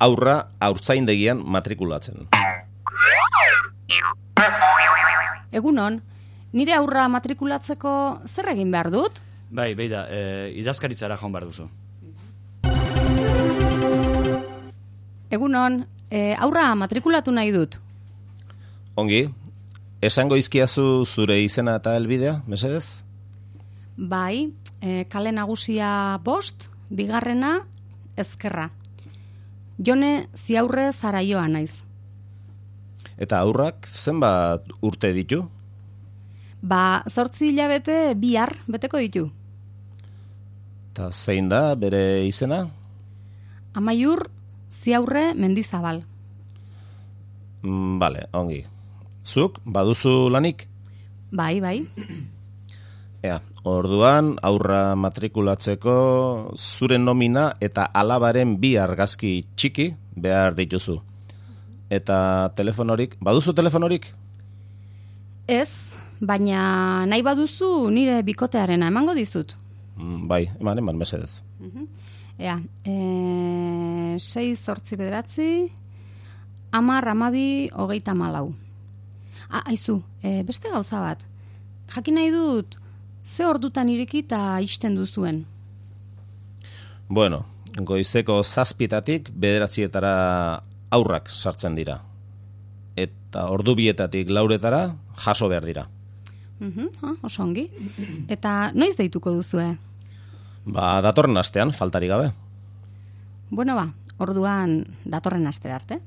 aurra aurtzaindegian matrikulatzen. Egunon, nire aurra matrikulatzeko zer egin behar dut? Bai, beida, e, idazkaritzara joan behar duzu. Egunon, e, aurra matrikulatu nahi dut. Ongi, esango izkiazu zure izena eta helbidea, mesedez? Bai, e, kale nagusia bost, bigarrena, ezkerra. Jone ziaurre zaraioa naiz. Eta aurrak zenbat urte ditu? Ba, zortzi hilabete bihar beteko ditu. Eta zein da bere izena? Amaiur ziaurre mendizabal. Mm, bale, ongi. Zuk, baduzu lanik? Bai, bai. Ea, orduan aurra matrikulatzeko zure nomina eta alabaren bi argazki txiki behar dituzu. Eta telefonorik, baduzu telefonorik? Ez, baina nahi baduzu nire bikotearena emango dizut. Mm, bai, eman, eman, mesedez. Ea, e, sei zortzi bederatzi, amar amabi hogeita malau. Ah, aizu, e, beste gauza bat. Jakin nahi dut, ze ordutan ireki eta isten duzuen. Bueno, goizeko zazpitatik bederatzietara aurrak sartzen dira. Eta ordu bietatik lauretara jaso behar dira. Mhm, ah, oso ongi. Eta noiz deituko duzue? Ba, datorren astean, faltari gabe. Bueno ba, orduan datorren astera arte.